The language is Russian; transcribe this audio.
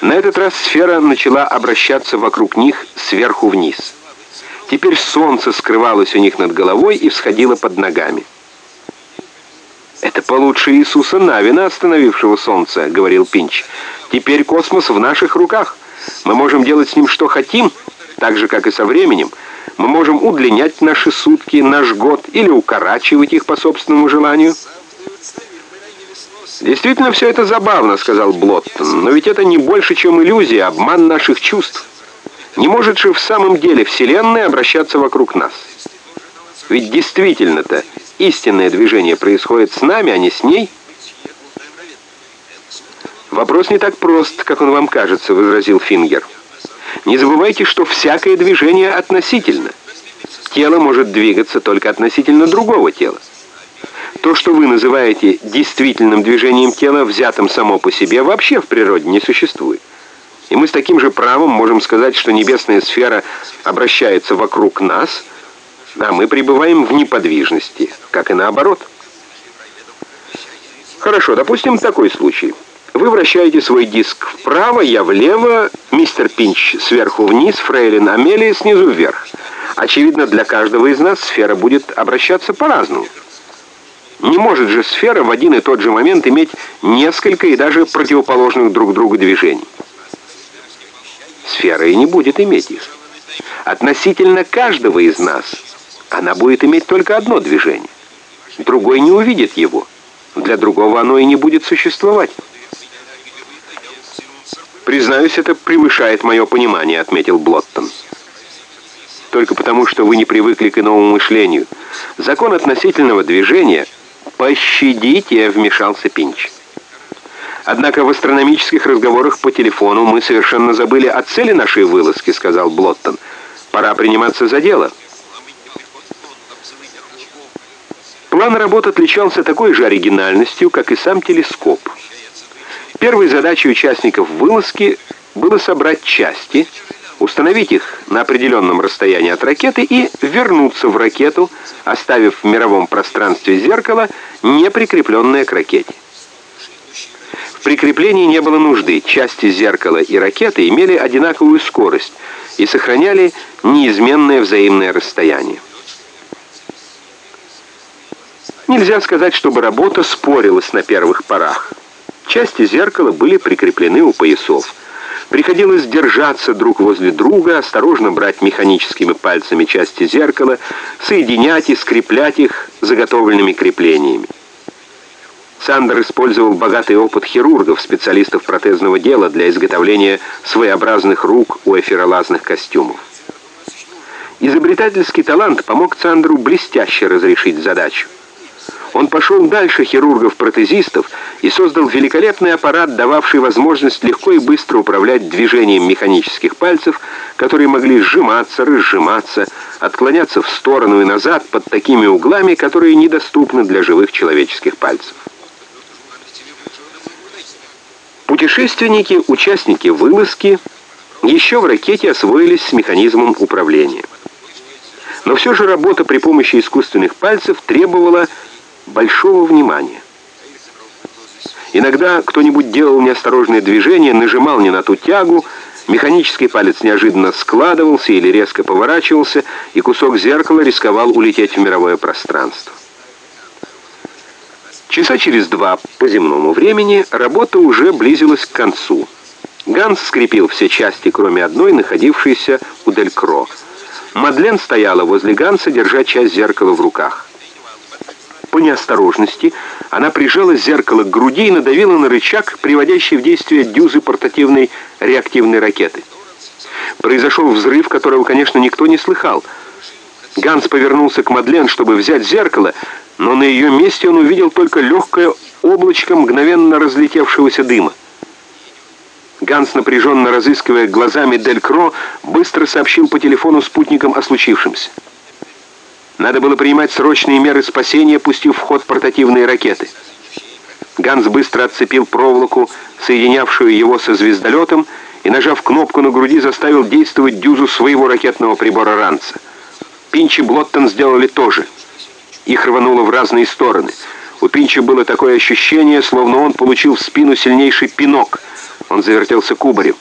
На этот раз сфера начала обращаться вокруг них сверху вниз. Теперь солнце скрывалось у них над головой и всходило под ногами. «Это получше Иисуса Навина, остановившего солнце», — говорил Пинч. «Теперь космос в наших руках. Мы можем делать с ним что хотим, так же, как и со временем. Мы можем удлинять наши сутки, наш год или укорачивать их по собственному желанию». «Действительно, все это забавно», — сказал Блоттон. «Но ведь это не больше, чем иллюзия, обман наших чувств. Не может же в самом деле Вселенная обращаться вокруг нас? Ведь действительно-то истинное движение происходит с нами, а не с ней». «Вопрос не так прост, как он вам кажется», — возразил Фингер. «Не забывайте, что всякое движение относительно. Тело может двигаться только относительно другого тела. То, что вы называете действительным движением тела, взятым само по себе, вообще в природе не существует. И мы с таким же правом можем сказать, что небесная сфера обращается вокруг нас, а мы пребываем в неподвижности, как и наоборот. Хорошо, допустим такой случай. Вы вращаете свой диск вправо, я влево, мистер Пинч сверху вниз, фрейлин Амелия снизу вверх. Очевидно, для каждого из нас сфера будет обращаться по-разному. Не может же сфера в один и тот же момент иметь несколько и даже противоположных друг другу движений. Сфера и не будет иметь их. Относительно каждого из нас она будет иметь только одно движение. Другой не увидит его. Для другого оно и не будет существовать. «Признаюсь, это превышает мое понимание», — отметил Блоттон. «Только потому, что вы не привыкли к иному мышлению. Закон относительного движения — «Пощадите», — вмешался Пинч. «Однако в астрономических разговорах по телефону мы совершенно забыли о цели нашей вылазки», — сказал Блоттон. «Пора приниматься за дело». План работ отличался такой же оригинальностью, как и сам телескоп. Первой задачей участников вылазки было собрать части — установить их на определенном расстоянии от ракеты и вернуться в ракету, оставив в мировом пространстве зеркало, не прикрепленное к ракете. В прикреплении не было нужды. Части зеркала и ракеты имели одинаковую скорость и сохраняли неизменное взаимное расстояние. Нельзя сказать, чтобы работа спорилась на первых порах. Части зеркала были прикреплены у поясов. Приходилось держаться друг возле друга, осторожно брать механическими пальцами части зеркала, соединять и скреплять их заготовленными креплениями. Сандер использовал богатый опыт хирургов, специалистов протезного дела для изготовления своеобразных рук у эфиролазных костюмов. Изобретательский талант помог Сандеру блестяще разрешить задачу. Он пошел дальше хирургов-протезистов и создал великолепный аппарат, дававший возможность легко и быстро управлять движением механических пальцев, которые могли сжиматься, разжиматься, отклоняться в сторону и назад под такими углами, которые недоступны для живых человеческих пальцев. Путешественники, участники вылазки, еще в ракете освоились с механизмом управления. Но все же работа при помощи искусственных пальцев требовала большого внимания. Иногда кто-нибудь делал неосторожное движение, нажимал не на ту тягу, механический палец неожиданно складывался или резко поворачивался, и кусок зеркала рисковал улететь в мировое пространство. Часа через два по земному времени работа уже близилась к концу. Ганс скрепил все части, кроме одной, находившейся у Делькро. Мадлен стояла возле Ганса, держа часть зеркала в руках. По неосторожности она прижала зеркало к груди и надавила на рычаг, приводящий в действие дюзы портативной реактивной ракеты. Произошел взрыв, которого, конечно, никто не слыхал. Ганс повернулся к Мадлен, чтобы взять зеркало, но на ее месте он увидел только легкое облачко мгновенно разлетевшегося дыма. Ганс, напряженно разыскивая глазами Дель Кро, быстро сообщил по телефону спутникам о случившемся. Надо было принимать срочные меры спасения, пустив в ход портативные ракеты. Ганс быстро отцепил проволоку, соединявшую его со звездолетом, и, нажав кнопку на груди, заставил действовать дюзу своего ракетного прибора «Ранца». Пинч и Блоттон сделали то же. Их рвануло в разные стороны. У Пинча было такое ощущение, словно он получил в спину сильнейший пинок. Он завертелся кубарем.